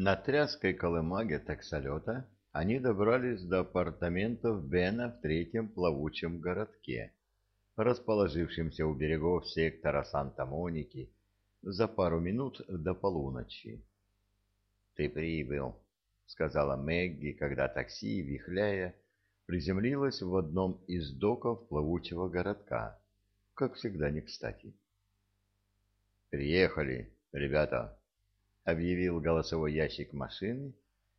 На тряской колымаге таксолета они добрались до апартаментов Бена в третьем плавучем городке, расположившемся у берегов сектора Санта-Моники за пару минут до полуночи. «Ты прибыл», — сказала Мэгги, когда такси, вихляя, приземлилось в одном из доков плавучего городка, как всегда не кстати. «Приехали, ребята», — объявил голосовой ящик машины,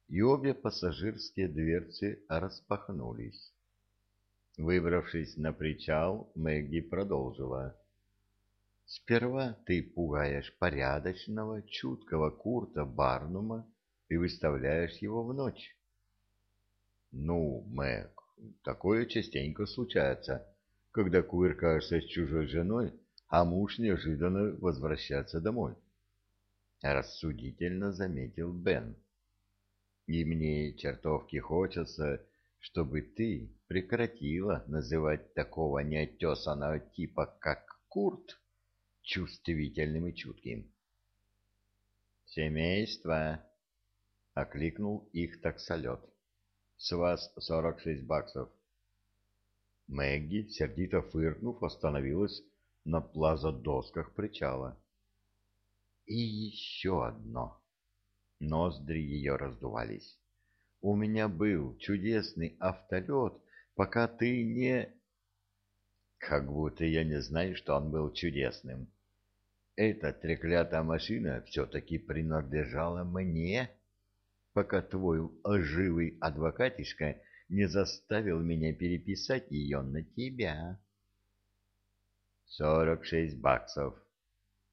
и обе пассажирские дверцы распахнулись. Выбравшись на причал, Мэгги продолжила. «Сперва ты пугаешь порядочного, чуткого Курта Барнума и выставляешь его в ночь». «Ну, Мэг, такое частенько случается, когда кувыркаешься с чужой женой, а муж неожиданно возвращается домой». Рассудительно заметил Бен. И мне чертовки хочется, чтобы ты прекратила называть такого неотесанного типа, как Курт, чувствительным и чутким. «Семейство!» — окликнул их таксолет. «С вас сорок шесть баксов». Мэгги, сердито фыркнув, остановилась на плазодосках причала. «И еще одно!» Ноздри ее раздувались. «У меня был чудесный автолет, пока ты не...» «Как будто я не знаю, что он был чудесным. Эта треклятая машина все-таки принадлежала мне, пока твой лживый адвокатишка не заставил меня переписать ее на тебя». «Сорок шесть баксов», —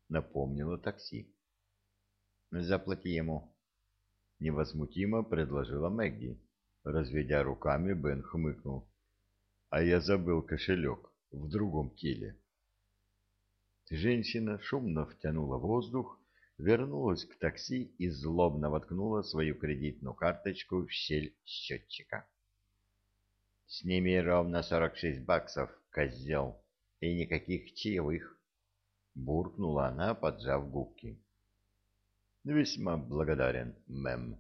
напомнило такси. «Заплати ему». — невозмутимо предложила Мэгги. Разведя руками, Бен хмыкнул. «А я забыл кошелек в другом теле». Женщина шумно втянула воздух, вернулась к такси и злобно воткнула свою кредитную карточку в щель счетчика. «Сними ровно сорок шесть баксов, козел, и никаких чаевых!» — буркнула она, поджав губки. Весьма благодарен, мэм.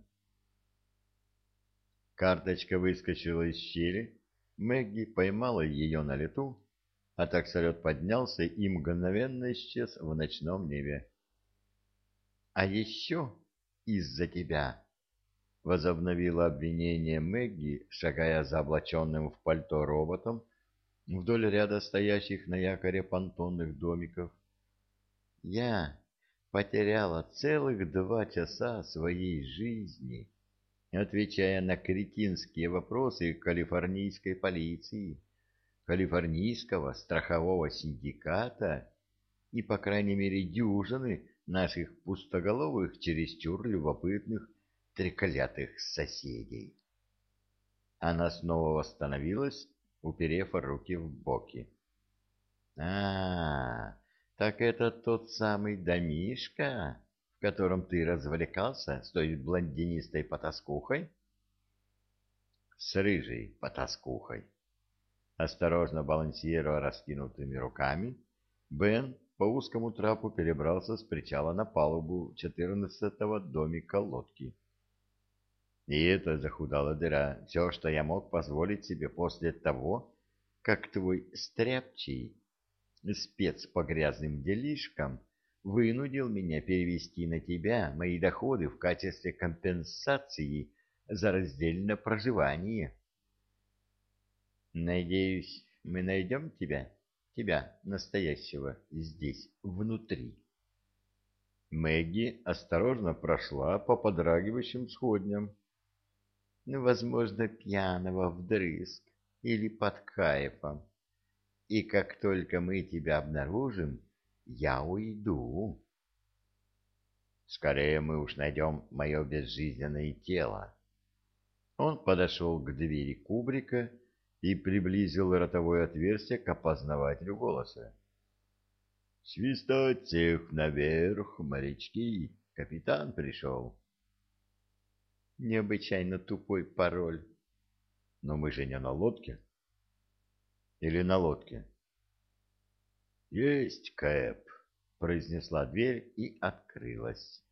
Карточка выскочила из щели, Мэгги поймала ее на лету, а таксолет поднялся и мгновенно исчез в ночном небе. — А еще из-за тебя, — возобновила обвинение Мэгги, шагая за облаченным в пальто роботом вдоль ряда стоящих на якоре понтонных домиков. — Я потеряла целых два часа своей жизни, отвечая на кретинские вопросы калифорнийской полиции, калифорнийского страхового синдиката и, по крайней мере, дюжины наших пустоголовых, чересчур любопытных, треклятых соседей. Она снова восстановилась, уперев руки в боки. а, -а, -а так это тот самый домишка, в котором ты развлекался с той блондинистой потаскухой? С рыжей потаскухой. Осторожно балансируя раскинутыми руками, Бен по узкому трапу перебрался с причала на палубу четырнадцатого домика лодки. И это захудала дыра, все, что я мог позволить себе после того, как твой стряпчий спец по грязным делишкам вынудил меня перевести на тебя мои доходы в качестве компенсации за раздельное проживание. Надеюсь, мы найдем тебя, тебя, настоящего, здесь, внутри. Мэгги осторожно прошла по подрагивающим сходням. Возможно, пьяного вдрызг или под кайфом и как только мы тебя обнаружим, я уйду. Скорее мы уж найдем мое безжизненное тело. Он подошел к двери кубрика и приблизил ротовое отверстие к опознавателю голоса. «Свистать всех наверх, морячки! Капитан пришел!» Необычайно тупой пароль. Но мы же не на лодке. Или на лодке? «Есть, Кэп», — произнесла дверь и открылась.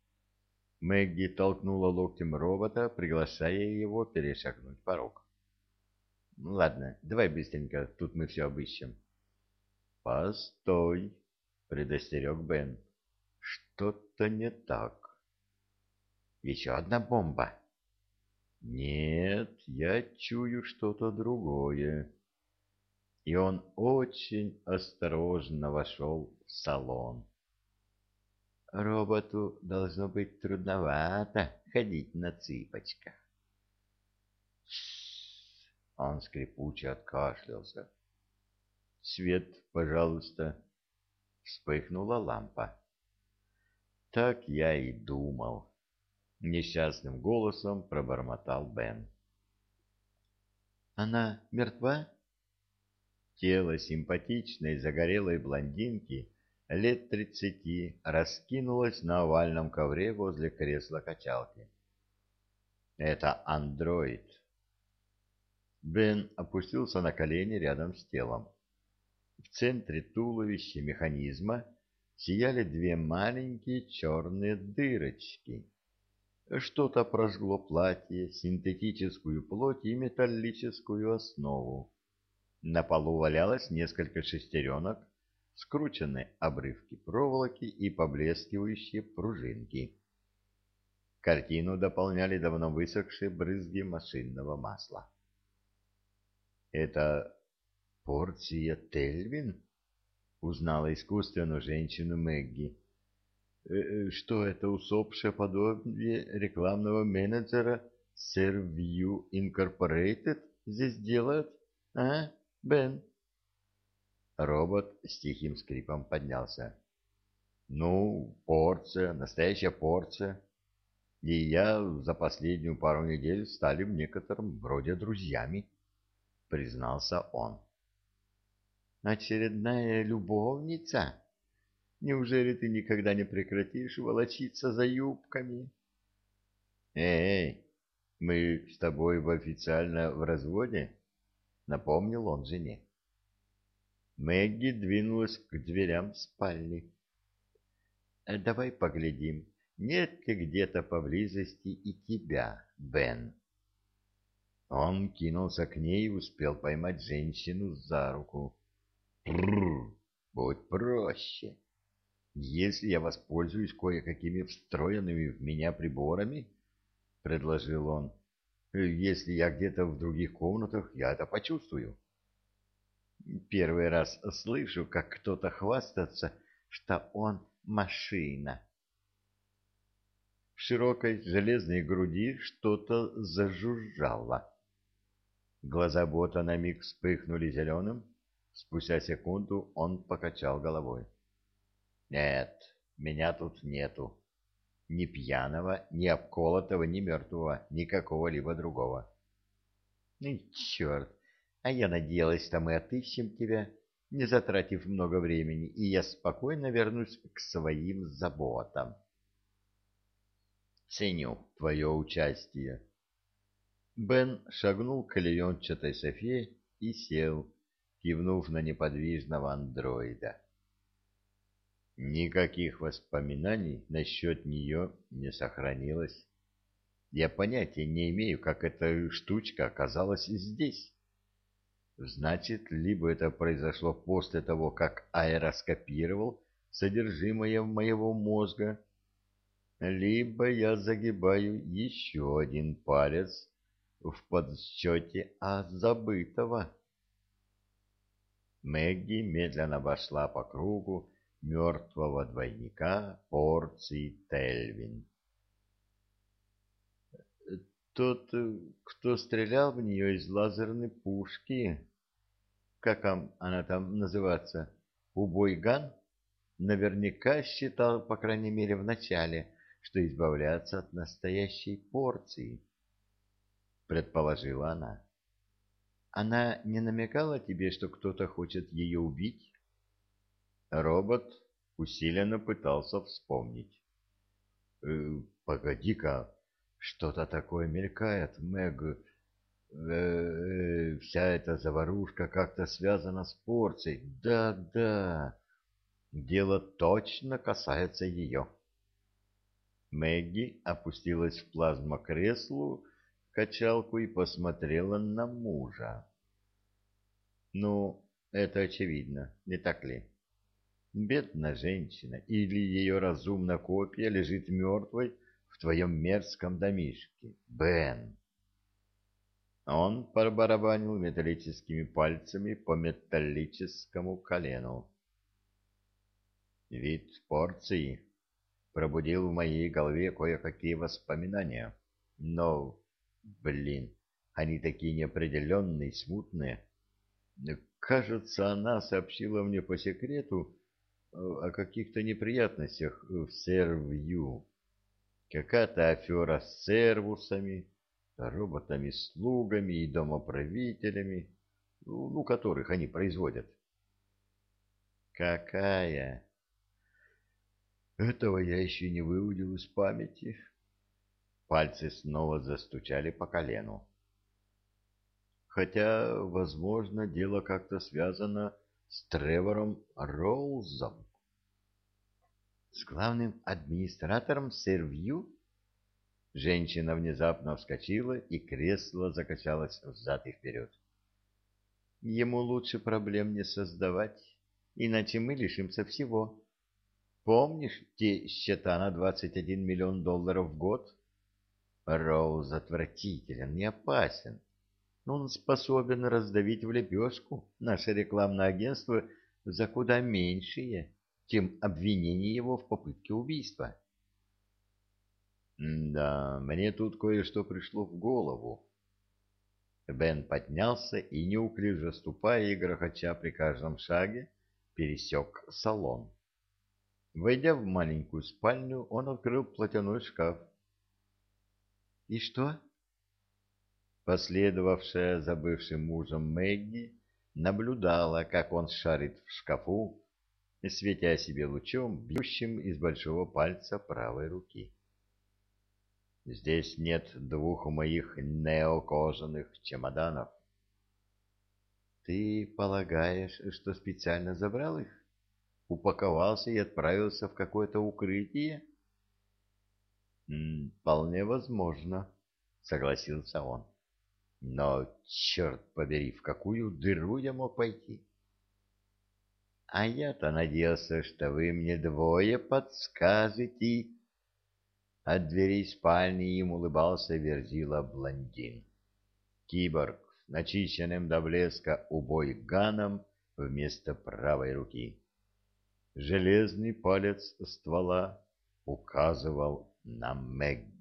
Мэгги толкнула локтем робота, приглашая его перешагнуть порог. «Ну ладно, давай быстренько, тут мы все обыщем». «Постой», — предостерег Бен. «Что-то не так». «Еще одна бомба». «Нет, я чую что-то другое». И он очень осторожно вошел в салон. Роботу должно быть трудновато ходить на цыпочках. Он скрипуче откашлялся. «Свет, пожалуйста!» Вспыхнула лампа. «Так я и думал!» Несчастным голосом пробормотал Бен. «Она мертва?» Тело симпатичной загорелой блондинки лет тридцати раскинулась на овальном ковре возле кресла-качалки. «Это андроид». Бен опустился на колени рядом с телом. В центре туловища механизма сияли две маленькие черные дырочки. Что-то прожгло платье, синтетическую плоть и металлическую основу. На полу валялось несколько шестеренок, скрученные обрывки проволоки и поблескивающие пружинки. Картину дополняли давно высохшие брызги машинного масла. «Это порция Тельвин?» — узнала искусственную женщину Мэгги. «Э, э, «Что это усопшее подобие рекламного менеджера Serviu Incorporated здесь делает, а, Бен?» Робот с тихим скрипом поднялся. «Ну, порция, настоящая порция. И я за последнюю пару недель стали в некотором роде друзьями», — признался он. «Очередная любовница? Неужели ты никогда не прекратишь волочиться за юбками?» «Эй, мы с тобой в официально в разводе?» — напомнил он жене. Мэгги двинулась к дверям спальни. «Э, «Давай поглядим, нет ли где-то поблизости и тебя, Бен?» Он кинулся к ней и успел поймать женщину за руку. «Бррр, будь проще. Если я воспользуюсь кое-какими встроенными в меня приборами, — предложил он, — если я где-то в других комнатах, я это почувствую». Первый раз слышу, как кто-то хвастается, что он машина. В широкой железной груди что-то зажужжало. Глаза бота на миг вспыхнули зеленым. Спустя секунду он покачал головой. «Нет, меня тут нету. Ни пьяного, ни обколотого, ни мертвого, ни какого-либо другого». «Ну, черт, а я надеялась, что мы отыщем тебя, не затратив много времени, и я спокойно вернусь к своим заботам. Ценю твое участие. Бен шагнул к клеенчатой Софе и сел, кивнув на неподвижного андроида. Никаких воспоминаний насчет нее не сохранилось. Я понятия не имею, как эта штучка оказалась здесь. Значит, либо это произошло после того, как аэроскопировал содержимое моего мозга, либо я загибаю еще один палец в подсчете от забытого. Мэгги медленно обошла по кругу мертвого двойника порции Тельвин. Тот, кто стрелял в нее из лазерной пушки, как она там называется, убойган, наверняка считал, по крайней мере в начале, что избавляться от настоящей порции, предположила она. Она не намекала тебе, что кто-то хочет ее убить? Робот усиленно пытался вспомнить. «Э, «Погоди-ка, что-то такое мелькает, Мэг. Э -э, вся эта заварушка как-то связана с порцией. Да-да, дело точно касается ее. Мэгги опустилась в плазмокреслу, качалку и посмотрела на мужа. Ну, это очевидно, не так ли? Бедная женщина или ее разумная копия лежит мертвой в твоем мерзком домишке, Бен. Он пробарабанил металлическими пальцами по металлическому колену. Вид порции пробудил в моей голове кое-какие воспоминания. Но, блин, они такие неопределенные, смутные. Кажется, она сообщила мне по секрету о каких-то неприятностях в Сервью. Какая-то афера с сервусами, роботами-слугами и домоправителями, ну, которых они производят. Какая? Этого я еще не выудил из памяти. Пальцы снова застучали по колену. Хотя, возможно, дело как-то связано с Тревором Роузом. С главным администратором Сервью? Женщина внезапно вскочила, и кресло закачалось взад и вперед. Ему лучше проблем не создавать, иначе мы лишимся всего. Помнишь те счета на 21 миллион долларов в год? Роуз отвратителен, не опасен. Он способен раздавить в лепешку наше рекламное агентство за куда меньшее, чем обвинение его в попытке убийства. Да, мне тут кое-что пришло в голову. Бен поднялся и, неуклюже ступая и грохоча при каждом шаге, пересек салон. Войдя в маленькую спальню, он открыл платяной шкаф. «И что?» Последовавшая за бывшим мужем Мэгги наблюдала, как он шарит в шкафу, светя себе лучом, бьющим из большого пальца правой руки. Здесь нет двух моих неокожаных чемоданов. Ты полагаешь, что специально забрал их? Упаковался и отправился в какое-то укрытие? Вполне возможно, согласился он. Но, черт побери, в какую дыру я мог пойти? А я-то надеялся, что вы мне двое подскажете, от дверей спальни им улыбался Верзила блондин. Киборг с начищенным до блеска убой ганом вместо правой руки. Железный палец ствола указывал на Мэгги.